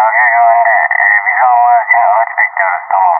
Bölge güvende. Ee, bizi için araç bekliyoruz. Tamam.